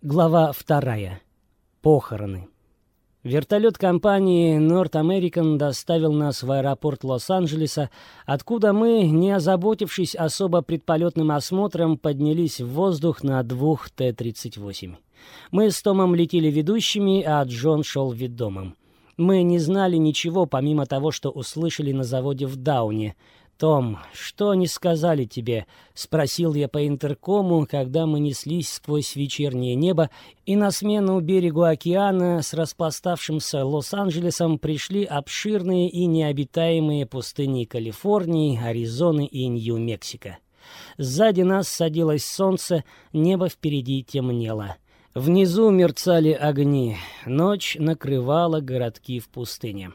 Глава вторая. Похороны. Вертолет компании North American доставил нас в аэропорт Лос-Анджелеса, откуда мы, не озаботившись особо предполетным осмотром, поднялись в воздух на двух Т-38. Мы с Томом летели ведущими, а Джон шел ведомым. Мы не знали ничего, помимо того, что услышали на заводе в Дауне — «Том, что они сказали тебе?» — спросил я по интеркому, когда мы неслись сквозь вечернее небо, и на смену берегу океана с распластавшимся Лос-Анджелесом пришли обширные и необитаемые пустыни Калифорнии, Аризоны и Нью-Мексико. Сзади нас садилось солнце, небо впереди темнело. Внизу мерцали огни, ночь накрывала городки в пустыне.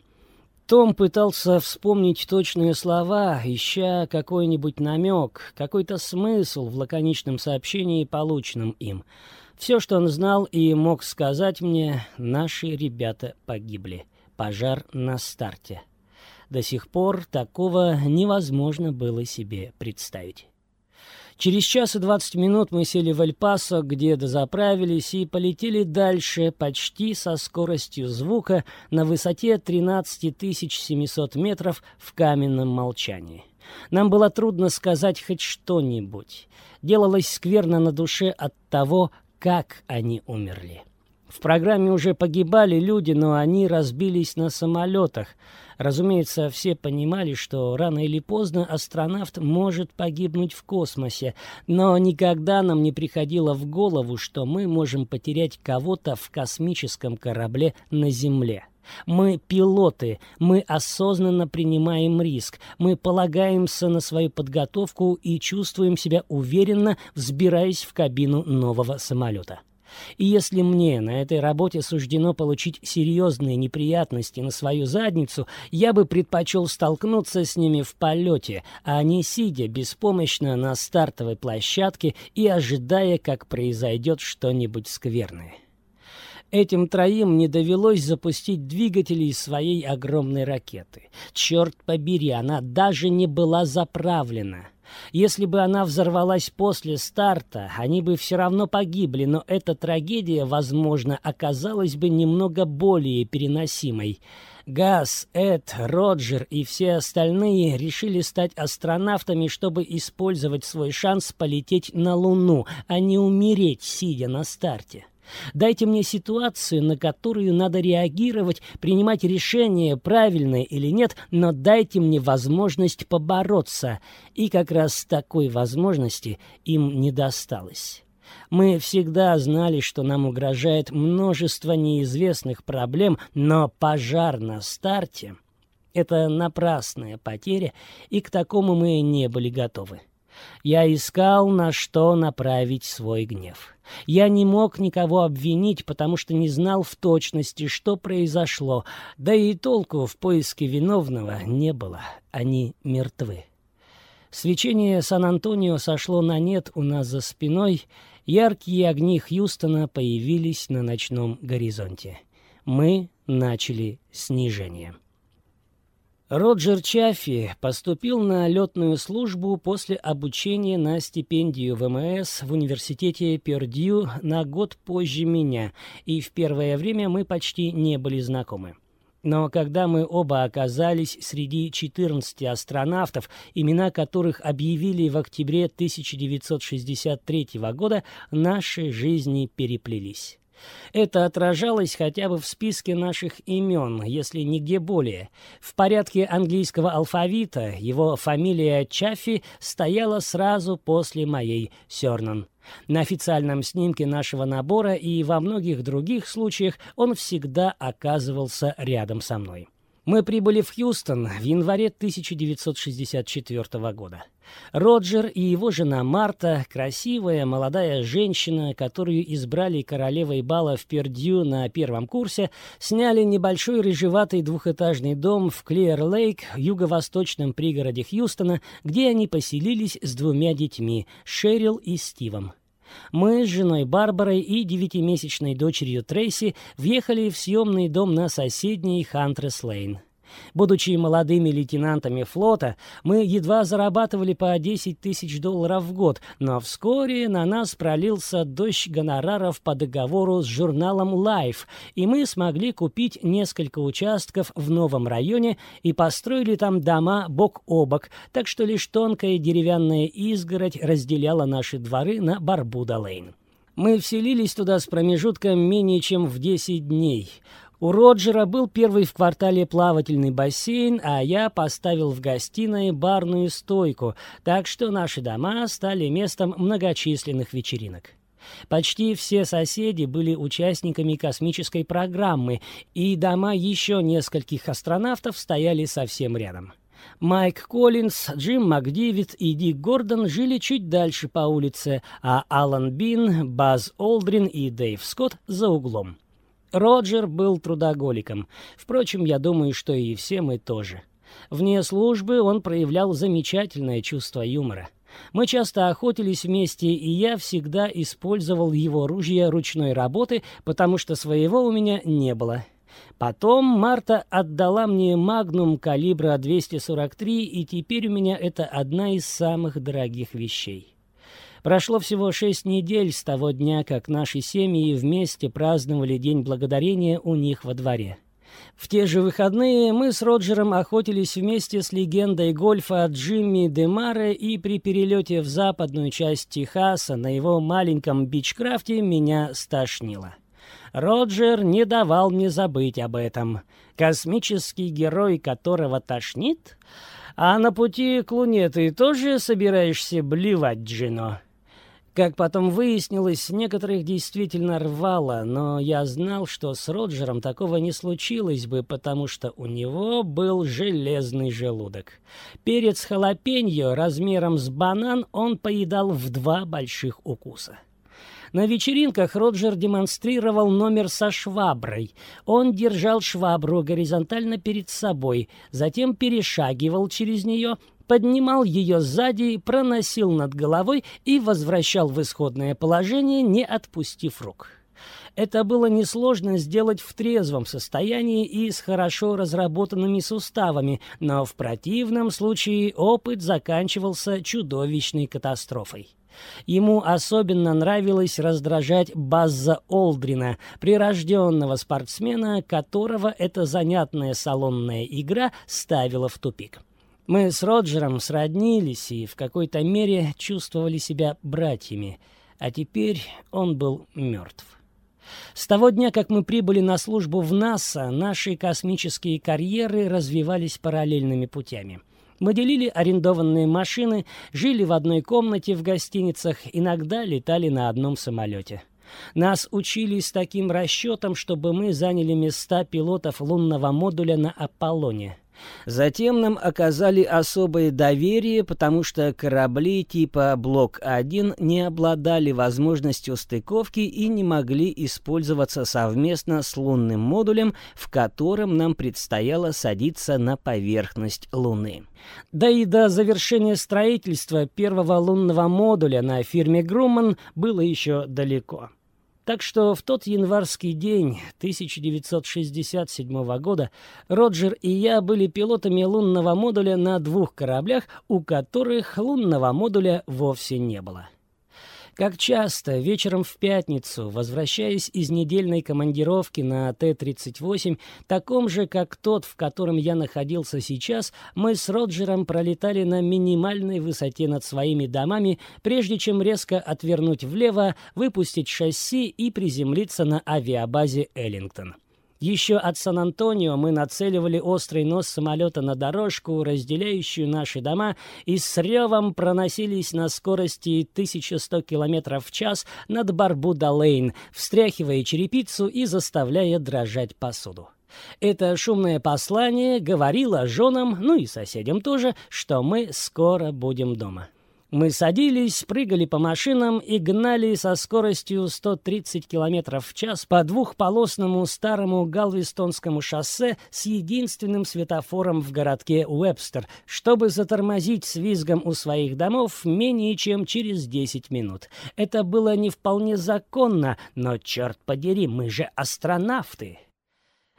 Том пытался вспомнить точные слова, ища какой-нибудь намек, какой-то смысл в лаконичном сообщении, полученном им. Все, что он знал и мог сказать мне, наши ребята погибли. Пожар на старте. До сих пор такого невозможно было себе представить. Через час и двадцать минут мы сели в Эль-Пасо, где дозаправились, и полетели дальше почти со скоростью звука на высоте 13 700 метров в каменном молчании. Нам было трудно сказать хоть что-нибудь. Делалось скверно на душе от того, как они умерли. В программе уже погибали люди, но они разбились на самолетах. Разумеется, все понимали, что рано или поздно астронавт может погибнуть в космосе, но никогда нам не приходило в голову, что мы можем потерять кого-то в космическом корабле на Земле. Мы пилоты, мы осознанно принимаем риск, мы полагаемся на свою подготовку и чувствуем себя уверенно, взбираясь в кабину нового самолета. И если мне на этой работе суждено получить серьезные неприятности на свою задницу, я бы предпочел столкнуться с ними в полете, а не сидя беспомощно на стартовой площадке и ожидая, как произойдет что-нибудь скверное. Этим троим не довелось запустить двигатели из своей огромной ракеты. Черт побери, она даже не была заправлена. Если бы она взорвалась после старта, они бы все равно погибли, но эта трагедия, возможно, оказалась бы немного более переносимой. Газ, Эд, Роджер и все остальные решили стать астронавтами, чтобы использовать свой шанс полететь на Луну, а не умереть, сидя на старте. Дайте мне ситуацию, на которую надо реагировать, принимать решение, правильное или нет, но дайте мне возможность побороться. И как раз такой возможности им не досталось. Мы всегда знали, что нам угрожает множество неизвестных проблем, но пожар на старте — это напрасная потеря, и к такому мы не были готовы. Я искал, на что направить свой гнев. Я не мог никого обвинить, потому что не знал в точности, что произошло, да и толку в поиске виновного не было. Они мертвы. Свечение Сан-Антонио сошло на нет у нас за спиной, яркие огни Хьюстона появились на ночном горизонте. Мы начали снижение. Роджер Чаффи поступил на летную службу после обучения на стипендию ВМС в университете Пердью на год позже меня, и в первое время мы почти не были знакомы. Но когда мы оба оказались среди 14 астронавтов, имена которых объявили в октябре 1963 года, наши жизни переплелись. Это отражалось хотя бы в списке наших имен, если нигде более. В порядке английского алфавита его фамилия Чаффи стояла сразу после моей Сёрнан. На официальном снимке нашего набора и во многих других случаях он всегда оказывался рядом со мной. Мы прибыли в Хьюстон в январе 1964 года. Роджер и его жена Марта, красивая молодая женщина, которую избрали королевой бала в Пердью на первом курсе, сняли небольшой рыжеватый двухэтажный дом в Клиер-Лейк, юго-восточном пригороде Хьюстона, где они поселились с двумя детьми — Шерил и Стивом. Мы с женой Барбарой и девятимесячной дочерью Трейси въехали в съемный дом на соседней Хантрес-Лейн. Будучи молодыми лейтенантами флота, мы едва зарабатывали по 10 тысяч долларов в год, но вскоре на нас пролился дождь гонораров по договору с журналом Life, и мы смогли купить несколько участков в новом районе и построили там дома бок о бок, так что лишь тонкая деревянная изгородь разделяла наши дворы на Барбуда-Лейн. Мы вселились туда с промежутком менее чем в 10 дней. У Роджера был первый в квартале плавательный бассейн, а я поставил в гостиной барную стойку, так что наши дома стали местом многочисленных вечеринок. Почти все соседи были участниками космической программы, и дома еще нескольких астронавтов стояли совсем рядом. Майк Коллинз, Джим Макдивид и Дик Гордон жили чуть дальше по улице, а Алан Бин, Баз Олдрин и Дэйв Скотт за углом. Роджер был трудоголиком. Впрочем, я думаю, что и все мы тоже. Вне службы он проявлял замечательное чувство юмора. Мы часто охотились вместе, и я всегда использовал его ружья ручной работы, потому что своего у меня не было. Потом Марта отдала мне магнум калибра 243, и теперь у меня это одна из самых дорогих вещей. Прошло всего шесть недель с того дня, как наши семьи вместе праздновали День Благодарения у них во дворе. В те же выходные мы с Роджером охотились вместе с легендой гольфа Джимми Демаре, и при перелете в западную часть Техаса на его маленьком бичкрафте меня стошнило. Роджер не давал мне забыть об этом. Космический герой, которого тошнит? А на пути к Луне ты тоже собираешься блевать, Джино? Как потом выяснилось, некоторых действительно рвало, но я знал, что с Роджером такого не случилось бы, потому что у него был железный желудок. Перец халапеньо размером с банан он поедал в два больших укуса. На вечеринках Роджер демонстрировал номер со шваброй. Он держал швабру горизонтально перед собой, затем перешагивал через нее, поднимал ее сзади, проносил над головой и возвращал в исходное положение, не отпустив рук. Это было несложно сделать в трезвом состоянии и с хорошо разработанными суставами, но в противном случае опыт заканчивался чудовищной катастрофой. Ему особенно нравилось раздражать Базза Олдрина, прирожденного спортсмена, которого эта занятная салонная игра ставила в тупик. Мы с Роджером сроднились и в какой-то мере чувствовали себя братьями, а теперь он был мертв. С того дня, как мы прибыли на службу в НАСА, наши космические карьеры развивались параллельными путями. Мы делили арендованные машины, жили в одной комнате в гостиницах, иногда летали на одном самолете. Нас учили с таким расчетом, чтобы мы заняли места пилотов лунного модуля на Аполлоне. Затем нам оказали особое доверие, потому что корабли типа Блок-1 не обладали возможностью стыковки и не могли использоваться совместно с лунным модулем, в котором нам предстояло садиться на поверхность Луны. Да и до завершения строительства первого лунного модуля на фирме Грумман было еще далеко. Так что в тот январский день 1967 года Роджер и я были пилотами лунного модуля на двух кораблях, у которых лунного модуля вовсе не было. Как часто, вечером в пятницу, возвращаясь из недельной командировки на Т-38, таком же, как тот, в котором я находился сейчас, мы с Роджером пролетали на минимальной высоте над своими домами, прежде чем резко отвернуть влево, выпустить шасси и приземлиться на авиабазе Эллингтон. Еще от Сан-Антонио мы нацеливали острый нос самолета на дорожку, разделяющую наши дома, и с ревом проносились на скорости 1100 км в час над Барбуда-Лейн, встряхивая черепицу и заставляя дрожать посуду. Это шумное послание говорило женам, ну и соседям тоже, что мы скоро будем дома. Мы садились, прыгали по машинам и гнали со скоростью 130 км в час по двухполосному старому Галвестонскому шоссе с единственным светофором в городке Уэбстер, чтобы затормозить с визгом у своих домов менее чем через 10 минут. Это было не вполне законно, но, черт подери, мы же астронавты.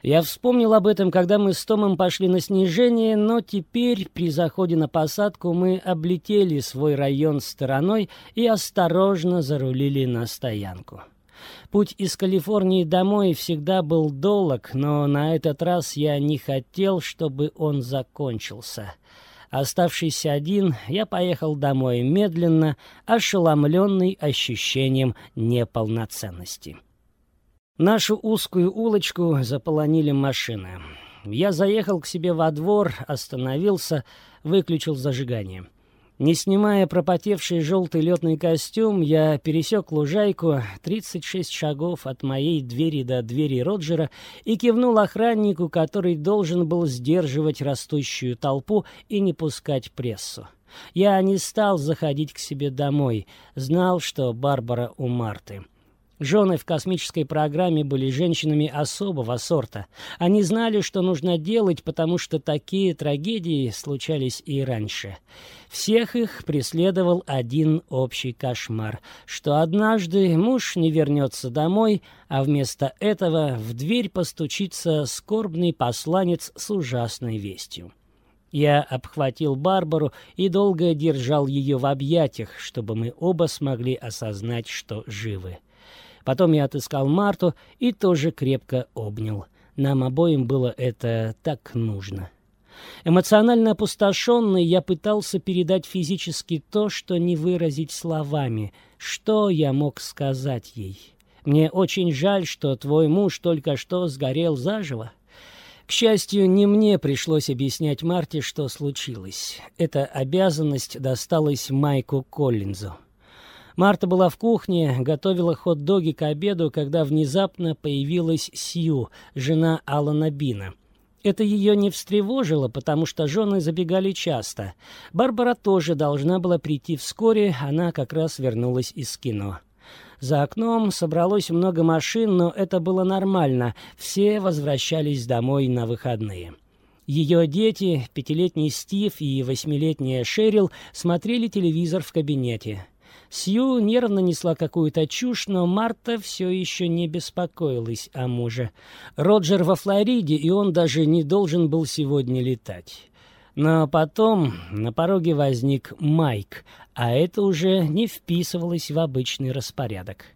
Я вспомнил об этом, когда мы с Томом пошли на снижение, но теперь при заходе на посадку мы облетели свой район стороной и осторожно зарулили на стоянку. Путь из Калифорнии домой всегда был долг, но на этот раз я не хотел, чтобы он закончился. Оставшийся один, я поехал домой медленно, ошеломленный ощущением неполноценности. Нашу узкую улочку заполонили машины. Я заехал к себе во двор, остановился, выключил зажигание. Не снимая пропотевший желтый летный костюм, я пересек лужайку 36 шагов от моей двери до двери Роджера и кивнул охраннику, который должен был сдерживать растущую толпу и не пускать прессу. Я не стал заходить к себе домой, знал, что Барбара у Марты. Жены в космической программе были женщинами особого сорта. Они знали, что нужно делать, потому что такие трагедии случались и раньше. Всех их преследовал один общий кошмар, что однажды муж не вернется домой, а вместо этого в дверь постучится скорбный посланец с ужасной вестью. Я обхватил Барбару и долго держал ее в объятиях, чтобы мы оба смогли осознать, что живы. Потом я отыскал Марту и тоже крепко обнял. Нам обоим было это так нужно. Эмоционально опустошенный, я пытался передать физически то, что не выразить словами. Что я мог сказать ей? Мне очень жаль, что твой муж только что сгорел заживо. К счастью, не мне пришлось объяснять Марте, что случилось. Эта обязанность досталась Майку Коллинзу. Марта была в кухне, готовила хот-доги к обеду, когда внезапно появилась Сью, жена Алана Бина. Это ее не встревожило, потому что жены забегали часто. Барбара тоже должна была прийти вскоре, она как раз вернулась из кино. За окном собралось много машин, но это было нормально, все возвращались домой на выходные. Ее дети, пятилетний Стив и восьмилетняя Шерил, смотрели телевизор в кабинете. Сью нервно несла какую-то чушь, но Марта все еще не беспокоилась о муже. Роджер во Флориде, и он даже не должен был сегодня летать. Но потом на пороге возник Майк, а это уже не вписывалось в обычный распорядок.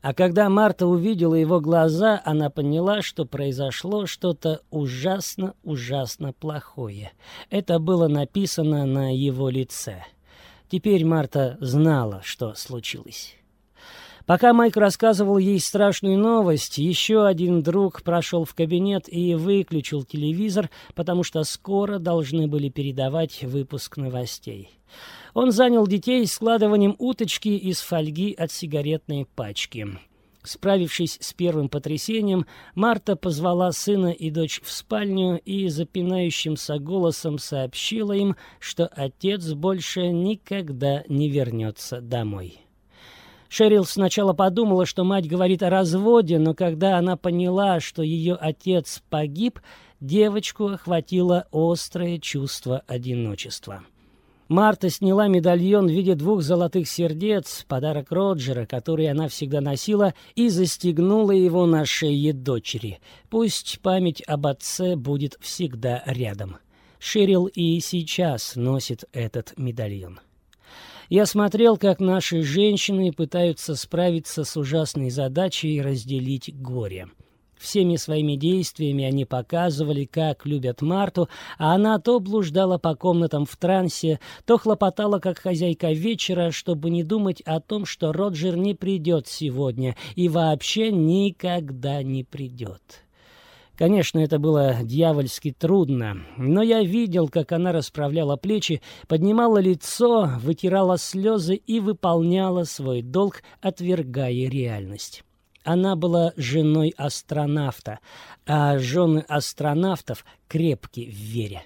А когда Марта увидела его глаза, она поняла, что произошло что-то ужасно-ужасно плохое. Это было написано на его лице. Теперь Марта знала, что случилось. Пока Майк рассказывал ей страшную новость, еще один друг прошел в кабинет и выключил телевизор, потому что скоро должны были передавать выпуск новостей. Он занял детей складыванием уточки из фольги от сигаретной пачки. Справившись с первым потрясением, Марта позвала сына и дочь в спальню и запинающимся голосом сообщила им, что отец больше никогда не вернется домой. Шерил сначала подумала, что мать говорит о разводе, но когда она поняла, что ее отец погиб, девочку охватило острое чувство одиночества. Марта сняла медальон в виде двух золотых сердец, подарок Роджера, который она всегда носила, и застегнула его на шее дочери. Пусть память об отце будет всегда рядом. Ширил и сейчас носит этот медальон. Я смотрел, как наши женщины пытаются справиться с ужасной задачей разделить горе. Всеми своими действиями они показывали, как любят Марту, а она то блуждала по комнатам в трансе, то хлопотала, как хозяйка вечера, чтобы не думать о том, что Роджер не придет сегодня и вообще никогда не придет. Конечно, это было дьявольски трудно, но я видел, как она расправляла плечи, поднимала лицо, вытирала слезы и выполняла свой долг, отвергая реальность. Она была женой астронавта, а жены астронавтов крепки в вере.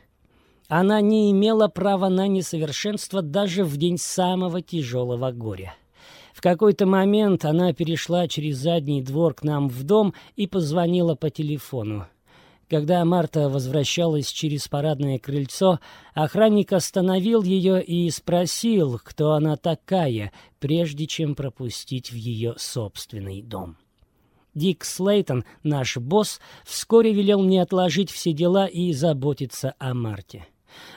Она не имела права на несовершенство даже в день самого тяжелого горя. В какой-то момент она перешла через задний двор к нам в дом и позвонила по телефону. Когда Марта возвращалась через парадное крыльцо, охранник остановил ее и спросил, кто она такая, прежде чем пропустить в ее собственный дом. Дик Слейтон, наш босс, вскоре велел мне отложить все дела и заботиться о Марте.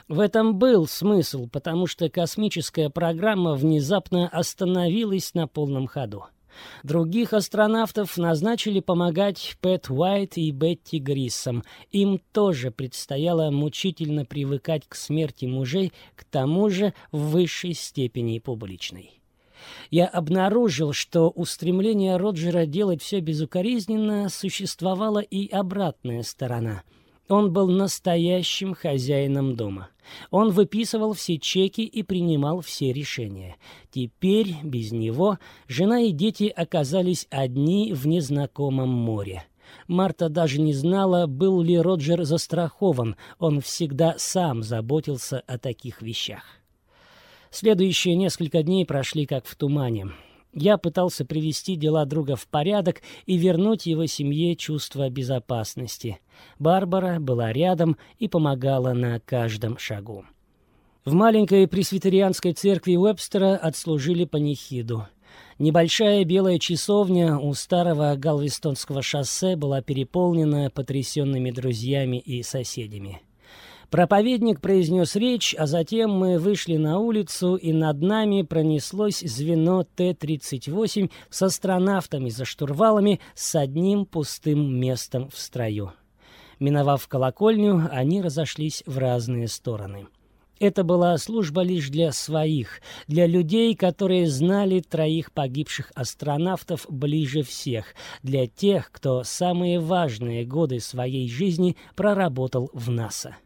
В этом был смысл, потому что космическая программа внезапно остановилась на полном ходу. Других астронавтов назначили помогать Пэт Уайт и Бетти Гриссом. Им тоже предстояло мучительно привыкать к смерти мужей, к тому же в высшей степени публичной. Я обнаружил, что у стремления Роджера делать все безукоризненно существовала и обратная сторона — он был настоящим хозяином дома. Он выписывал все чеки и принимал все решения. Теперь, без него, жена и дети оказались одни в незнакомом море. Марта даже не знала, был ли Роджер застрахован. Он всегда сам заботился о таких вещах. Следующие несколько дней прошли как в тумане. Я пытался привести дела друга в порядок и вернуть его семье чувство безопасности. Барбара была рядом и помогала на каждом шагу. В маленькой пресвитерианской церкви Уэбстера отслужили панихиду. Небольшая белая часовня у старого Галвестонского шоссе была переполнена потрясенными друзьями и соседями. Проповедник произнес речь, а затем мы вышли на улицу, и над нами пронеслось звено Т-38 с астронавтами за штурвалами с одним пустым местом в строю. Миновав колокольню, они разошлись в разные стороны. Это была служба лишь для своих, для людей, которые знали троих погибших астронавтов ближе всех, для тех, кто самые важные годы своей жизни проработал в НАСА.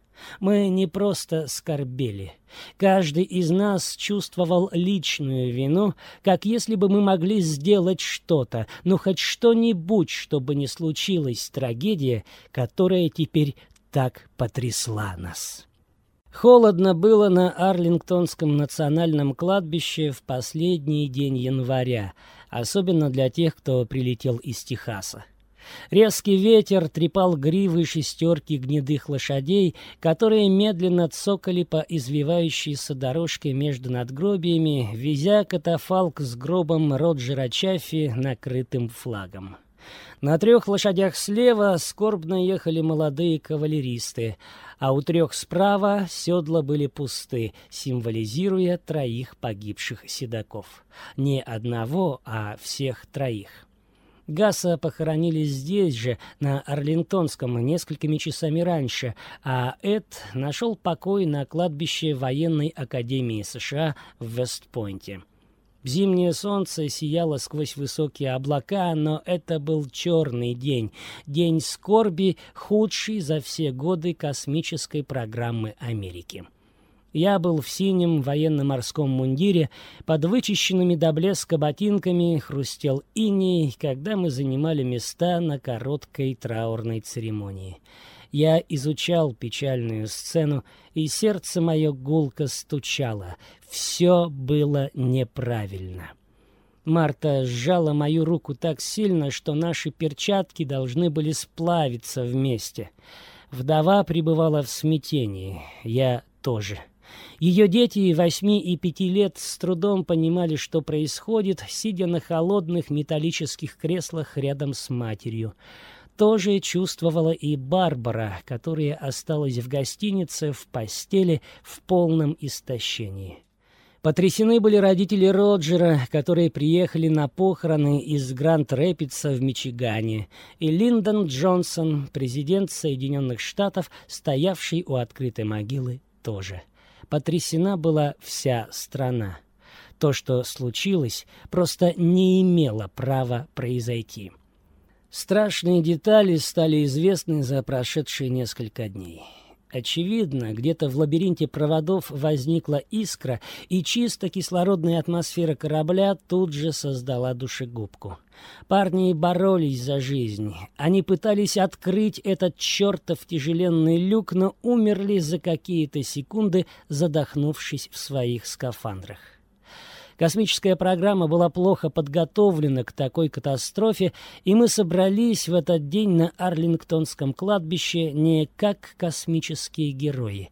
Мы не просто скорбели. Каждый из нас чувствовал личную вину, как если бы мы могли сделать что-то, ну хоть что-нибудь, чтобы не случилась трагедия, которая теперь так потрясла нас. Холодно было на Арлингтонском национальном кладбище в последний день января, особенно для тех, кто прилетел из Техаса. Резкий ветер трепал гривы шестерки гнедых лошадей, которые медленно цокали по извивающейся дорожке между надгробиями, везя катафалк с гробом Роджера Чаффи, накрытым флагом. На трех лошадях слева скорбно ехали молодые кавалеристы, а у трех справа седла были пусты, символизируя троих погибших седаков. Не одного, а всех троих. Гаса похоронили здесь же, на Арлингтонском, несколькими часами раньше, а Эд нашел покой на кладбище военной академии США в Вестпойнте. Зимнее солнце сияло сквозь высокие облака, но это был черный день, день скорби, худший за все годы космической программы Америки. Я был в синем военно-морском мундире, под вычищенными до блеска ботинками хрустел иней, когда мы занимали места на короткой траурной церемонии. Я изучал печальную сцену, и сердце мое гулко стучало. Все было неправильно. Марта сжала мою руку так сильно, что наши перчатки должны были сплавиться вместе. Вдова пребывала в смятении. Я тоже. — ее дети восьми и пяти лет с трудом понимали, что происходит, сидя на холодных металлических креслах рядом с матерью. Тоже чувствовала и Барбара, которая осталась в гостинице, в постели, в полном истощении. Потрясены были родители Роджера, которые приехали на похороны из Гранд-Рэпидса в Мичигане, и Линдон Джонсон, президент Соединенных Штатов, стоявший у открытой могилы, тоже потрясена была вся страна. То, что случилось, просто не имело права произойти. Страшные детали стали известны за прошедшие несколько дней. Очевидно, где-то в лабиринте проводов возникла искра, и чисто кислородная атмосфера корабля тут же создала душегубку. Парни боролись за жизнь. Они пытались открыть этот чертов тяжеленный люк, но умерли за какие-то секунды, задохнувшись в своих скафандрах. Космическая программа была плохо подготовлена к такой катастрофе, и мы собрались в этот день на Арлингтонском кладбище не как космические герои,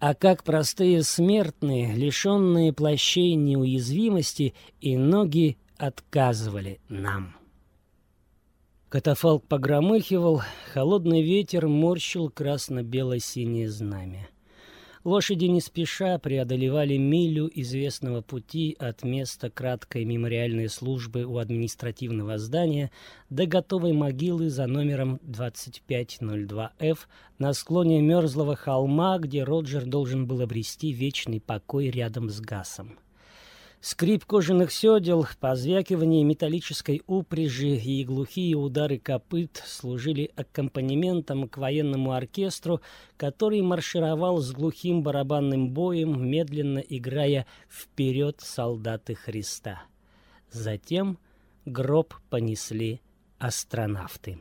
а как простые смертные, лишенные плащей неуязвимости, и ноги отказывали нам. Катафалк погромыхивал, холодный ветер морщил красно-бело-синее знамя. Лошади не спеша преодолевали милю известного пути от места краткой мемориальной службы у административного здания до готовой могилы за номером 2502F на склоне мерзлого холма, где Роджер должен был обрести вечный покой рядом с Гасом. Скрип кожаных седел, позвякивание металлической упряжи и глухие удары копыт служили аккомпанементом к военному оркестру, который маршировал с глухим барабанным боем, медленно играя «Вперед, солдаты Христа». Затем гроб понесли астронавты.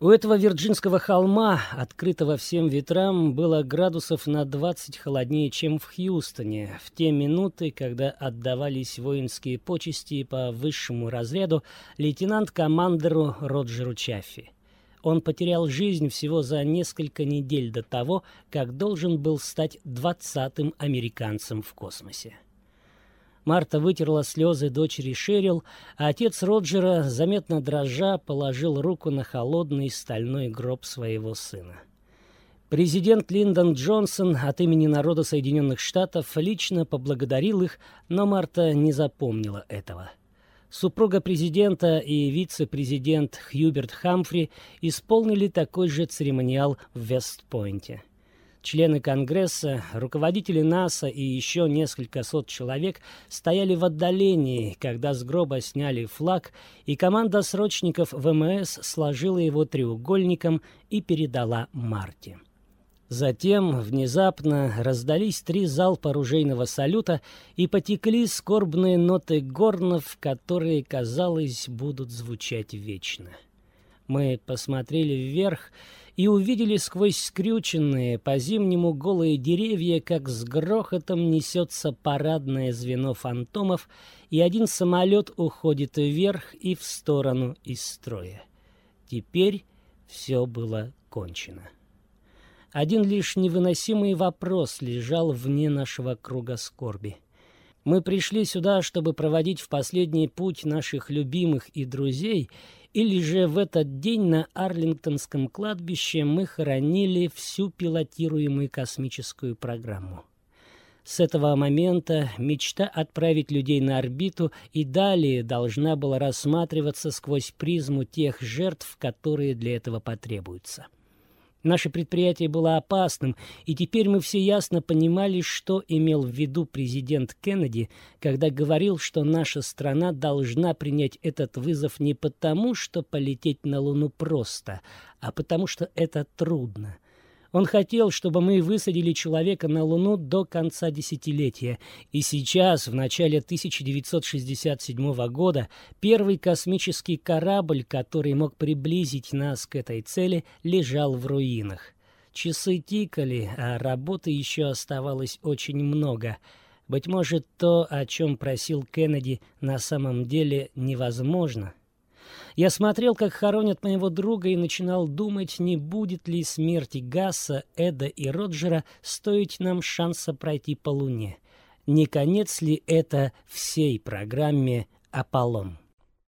У этого вирджинского холма, открытого всем ветрам, было градусов на 20 холоднее, чем в Хьюстоне, в те минуты, когда отдавались воинские почести по высшему разряду лейтенант-командеру Роджеру Чаффи. Он потерял жизнь всего за несколько недель до того, как должен был стать двадцатым американцем в космосе. Марта вытерла слезы дочери Шерил, а отец Роджера, заметно дрожа, положил руку на холодный стальной гроб своего сына. Президент Линдон Джонсон от имени народа Соединенных Штатов лично поблагодарил их, но Марта не запомнила этого. Супруга президента и вице-президент Хьюберт Хамфри исполнили такой же церемониал в Вестпойнте. Члены Конгресса, руководители НАСА и еще несколько сот человек стояли в отдалении, когда с гроба сняли флаг, и команда срочников ВМС сложила его треугольником и передала Марте. Затем внезапно раздались три залпа оружейного салюта и потекли скорбные ноты горнов, которые, казалось, будут звучать вечно. Мы посмотрели вверх и увидели сквозь скрюченные по-зимнему голые деревья, как с грохотом несется парадное звено фантомов, и один самолет уходит вверх и в сторону из строя. Теперь все было кончено. Один лишь невыносимый вопрос лежал вне нашего круга скорби. Мы пришли сюда, чтобы проводить в последний путь наших любимых и друзей — или же в этот день на Арлингтонском кладбище мы хоронили всю пилотируемую космическую программу. С этого момента мечта отправить людей на орбиту и далее должна была рассматриваться сквозь призму тех жертв, которые для этого потребуются. Наше предприятие было опасным, и теперь мы все ясно понимали, что имел в виду президент Кеннеди, когда говорил, что наша страна должна принять этот вызов не потому, что полететь на Луну просто, а потому что это трудно – он хотел, чтобы мы высадили человека на Луну до конца десятилетия. И сейчас, в начале 1967 года, первый космический корабль, который мог приблизить нас к этой цели, лежал в руинах. Часы тикали, а работы еще оставалось очень много. Быть может, то, о чем просил Кеннеди, на самом деле невозможно. Я смотрел, как хоронят моего друга, и начинал думать, не будет ли смерти Гасса, Эда и Роджера стоить нам шанса пройти по Луне. Не конец ли это всей программе «Аполлон»?